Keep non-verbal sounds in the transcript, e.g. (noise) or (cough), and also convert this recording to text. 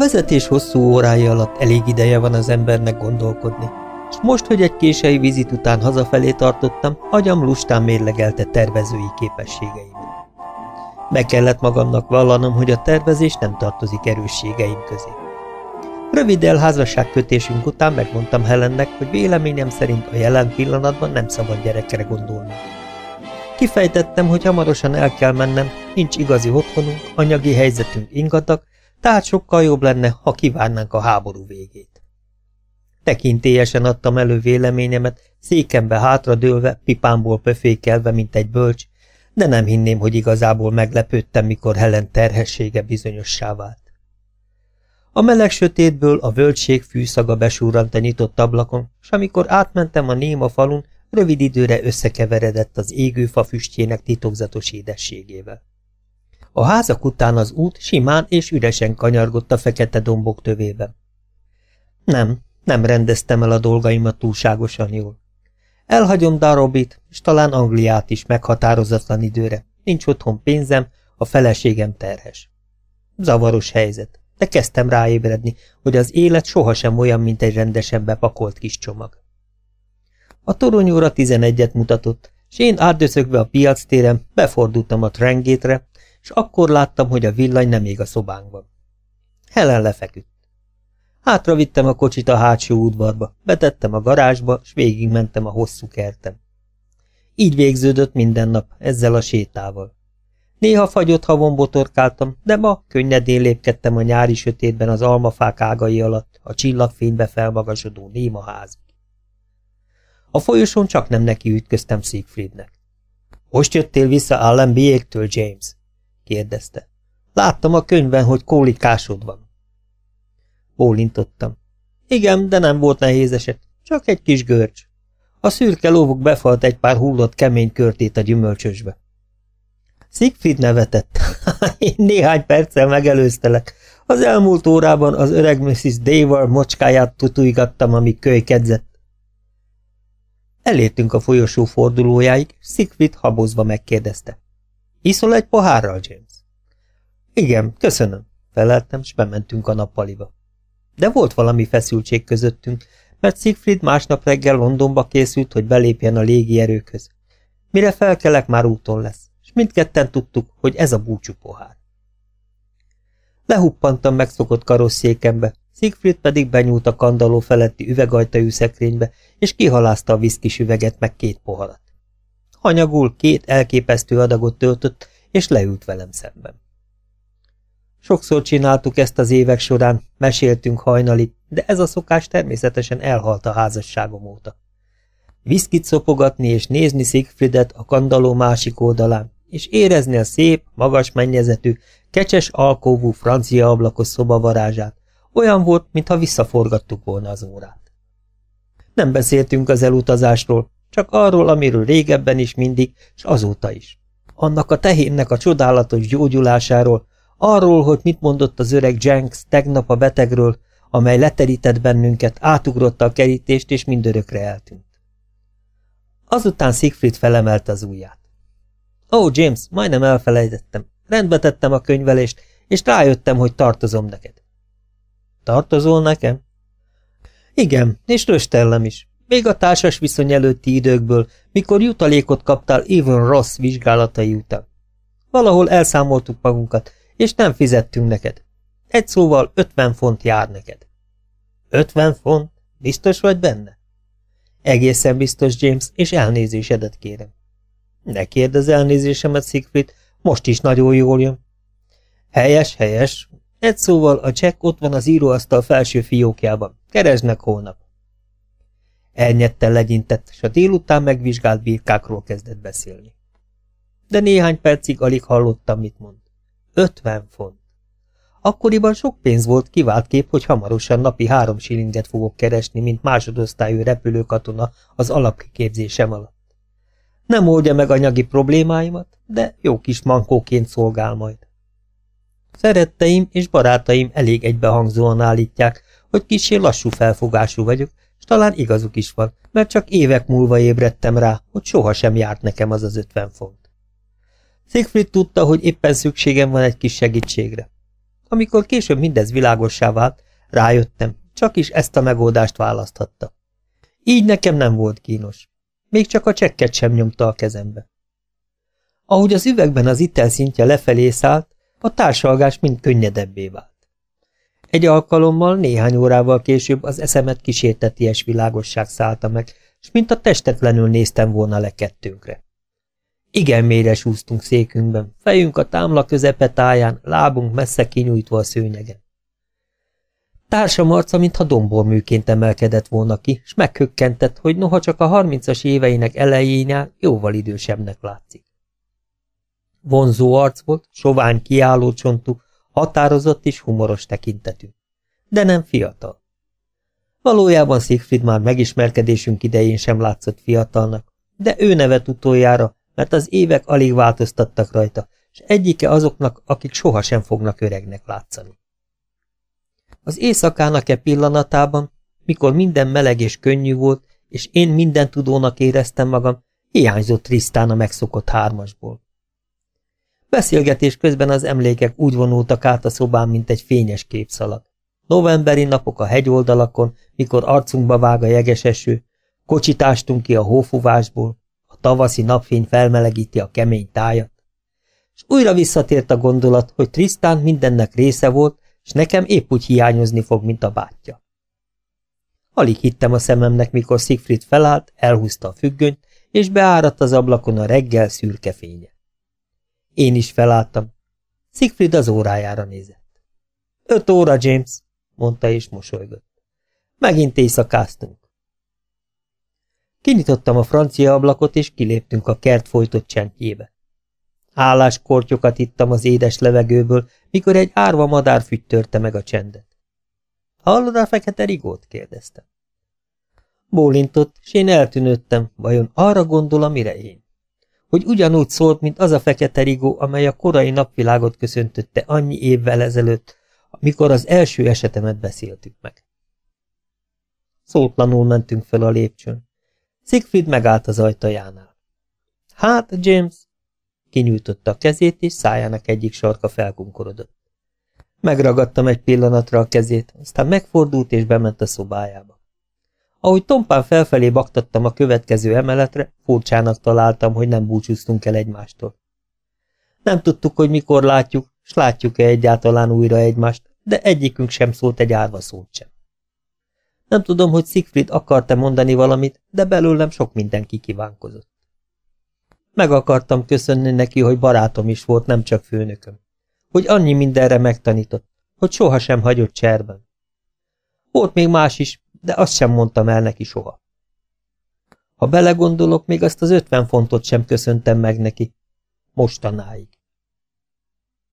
vezetés hosszú órái alatt elég ideje van az embernek gondolkodni, és most, hogy egy késői vizit után hazafelé tartottam, agyam lustán mérlegelte tervezői képességeimet. Be kellett magamnak vallanom, hogy a tervezés nem tartozik erősségeim közé. Rövid házasságkötésünk után megmondtam Helennek, hogy véleményem szerint a jelen pillanatban nem szabad gyerekre gondolni. Kifejtettem, hogy hamarosan el kell mennem, nincs igazi otthonunk, anyagi helyzetünk ingatag, tehát sokkal jobb lenne, ha kívánnánk a háború végét. Tekintélyesen adtam elő véleményemet, székembe hátradőlve, pipámból pöfékelve, mint egy bölcs, de nem hinném, hogy igazából meglepődtem, mikor Helen terhessége bizonyossá vált. A meleg sötétből a völgység fűszaga besúrant a nyitott ablakon, és amikor átmentem a néma falun, rövid időre összekeveredett az égő fa füstjének titokzatos édességével. A házak után az út simán és üresen kanyargott a fekete dombok tövében. Nem, nem rendeztem el a dolgaimat túlságosan jól. Elhagyom Darobit, és talán Angliát is meghatározatlan időre. Nincs otthon pénzem, a feleségem terhes. Zavaros helyzet, de kezdtem ráébredni, hogy az élet sohasem olyan, mint egy rendesen bepakolt kis csomag. A toronyóra tizenegyet mutatott, és én átdöszögve a piac téren befordultam a trengétre, és akkor láttam, hogy a villany nem ég a szobánkban. Helen lefeküdt. Hátra vittem a kocsit a hátsó udvarba, betettem a garázsba, s végigmentem a hosszú kertem. Így végződött minden nap, ezzel a sétával. Néha fagyott havon botorkáltam, de ma könnyedén lépkedtem a nyári sötétben az almafák ágai alatt, a csillagfénybe felmagasodó néma. A folyosón csak nem neki ütköztem Siegfriednek. – Most jöttél vissza Allenbiéktől, James? – kérdezte. – Láttam a könyvben, hogy kólikásod van. Bólintottam. Igen, de nem volt nehéz eset, csak egy kis görcs. A szürke lóvuk befalt egy pár hullott kemény körtét a gyümölcsösbe. Siegfried nevetett. (laughs) Én néhány perccel megelőztelek. Az elmúlt órában az öreg Mrs. Davar mocskáját tutujgattam, ami kölykedzett. Elértünk a folyosó fordulójáig, Siegfried habozva megkérdezte. Iszol egy pohárral, James? Igen, köszönöm, feleltem, s bementünk a nappaliba. De volt valami feszültség közöttünk, mert Siegfried másnap reggel Londonba készült, hogy belépjen a légierőkhöz. Mire felkelek, már úton lesz, és mindketten tudtuk, hogy ez a búcsú pohár. Lehuppantam megszokott karosszékembe, Siegfried pedig benyúlt a kandaló feletti üvegajtajú szekrénybe, és kihalázta a viszkis üveget meg két poharat. Hanyagul két elképesztő adagot töltött, és leült velem szemben. Sokszor csináltuk ezt az évek során, meséltünk hajnalig, de ez a szokás természetesen elhalt a házasságom óta. Viszkit szopogatni és nézni Siegfriedet a kandaló másik oldalán, és érezni a szép, magas mennyezetű, kecses alkóvú francia ablakos szobavarázsát, olyan volt, mintha visszaforgattuk volna az órát. Nem beszéltünk az elutazásról, csak arról, amiről régebben is mindig, és azóta is. Annak a tehénnek a csodálatos gyógyulásáról, Arról, hogy mit mondott az öreg Jenks tegnap a betegről, amely leterített bennünket, átugrotta a kerítést, és mindörökre eltűnt. Azután Siegfried felemelte az ujját. Ó, oh, James, majdnem elfelejtettem. Rendbe tettem a könyvelést, és rájöttem, hogy tartozom neked. Tartozol nekem? Igen, és röstellem is. Még a társas viszony előtti időkből, mikor jutalékot kaptál Even Ross vizsgálatai után. Valahol elszámoltuk magunkat, és nem fizettünk neked. Egy szóval ötven font jár neked. Ötven font? Biztos vagy benne? Egészen biztos, James, és elnézésedet kérem. Ne kérd az elnézésemet, Siegfried, most is nagyon jól jön. Helyes, helyes. Egy szóval a csekk ott van az íróasztal felső fiókjában. Keresd meg holnap. Elnyettel legyintett, és a délután megvizsgált birkákról kezdett beszélni. De néhány percig alig hallottam, mit mond. Ötven font. Akkoriban sok pénz volt kivált kép, hogy hamarosan napi három silinget fogok keresni, mint másodosztályú repülőkatona az alapkiképzésem alatt. Nem oldja meg anyagi problémáimat, de jó kis mankóként szolgál majd. Szeretteim és barátaim elég egybehangzóan állítják, hogy kicsi lassú felfogású vagyok, és talán igazuk is van, mert csak évek múlva ébredtem rá, hogy sohasem járt nekem az az ötven font. Siegfried tudta, hogy éppen szükségem van egy kis segítségre. Amikor később mindez világossá vált, rájöttem, csak is ezt a megoldást választhatta. Így nekem nem volt kínos. Még csak a csekket sem nyomta a kezembe. Ahogy az üvegben az itel szintje lefelé szállt, a társalgás mind könnyedebbé vált. Egy alkalommal, néhány órával később az eszemet kísérteties világosság szállta meg, és mint a testetlenül néztem volna le kettőnkre. Igen mélyre súztunk székünkben, fejünk a támla közepe táján, lábunk messze kinyújtva a szőnyegen. Társam arca, mintha domborműként emelkedett volna ki, s meghökkentett, hogy noha csak a harmincas éveinek elejénál jóval idősebbnek látszik. Vonzó arc volt, sovány kiálló csontú, határozott és humoros tekintetű. De nem fiatal. Valójában Siegfried már megismerkedésünk idején sem látszott fiatalnak, de ő nevet utoljára, mert az évek alig változtattak rajta, és egyike azoknak, akik sohasem fognak öregnek látszani. Az éjszakának-e pillanatában, mikor minden meleg és könnyű volt, és én minden tudónak éreztem magam, hiányzott Trisztán a megszokott hármasból. Beszélgetés közben az emlékek úgy vonultak át a szobán, mint egy fényes képszalag. Novemberi napok a hegyoldalakon, mikor arcunkba vág a jeges eső, kocsitástunk ki a hófúvásból, a tavaszi napfény felmelegíti a kemény tájat. És újra visszatért a gondolat, hogy Trisztán mindennek része volt, és nekem épp úgy hiányozni fog, mint a bátyja. Alig hittem a szememnek, mikor Siegfried felállt, elhúzta a függönyt, és beáradt az ablakon a reggel szürke fénye. Én is felálltam. Siegfried az órájára nézett. Öt óra, James, mondta és mosolygott. Megint éjszakáztunk. Kinyitottam a francia ablakot, és kiléptünk a kert folytott csendjébe. Állás kortyokat ittam az édes levegőből, mikor egy árva madár törte meg a csendet. Hallod a fekete rigót? kérdeztem. Bólintott, és én eltűnődtem, vajon arra gondol, amire én hogy ugyanúgy szólt, mint az a fekete rigó, amely a korai napvilágot köszöntötte annyi évvel ezelőtt, amikor az első esetemet beszéltük meg. Szótlanul mentünk fel a lépcsőn. Siegfried megállt az ajtajánál. Hát, James, kinyújtotta a kezét, és szájának egyik sarka felkunkorodott. Megragadtam egy pillanatra a kezét, aztán megfordult és bement a szobájába. Ahogy tompán felfelé baktattam a következő emeletre, furcsának találtam, hogy nem búcsúztunk el egymástól. Nem tudtuk, hogy mikor látjuk, s látjuk-e egyáltalán újra egymást, de egyikünk sem szólt egy árva szót sem. Nem tudom, hogy Siegfried akart-e mondani valamit, de belőlem sok mindenki kívánkozott. Meg akartam köszönni neki, hogy barátom is volt, nem csak főnököm. Hogy annyi mindenre megtanított, hogy sohasem hagyott cserben. Volt még más is, de azt sem mondtam el neki soha. Ha belegondolok, még azt az ötven fontot sem köszöntem meg neki. Mostanáig.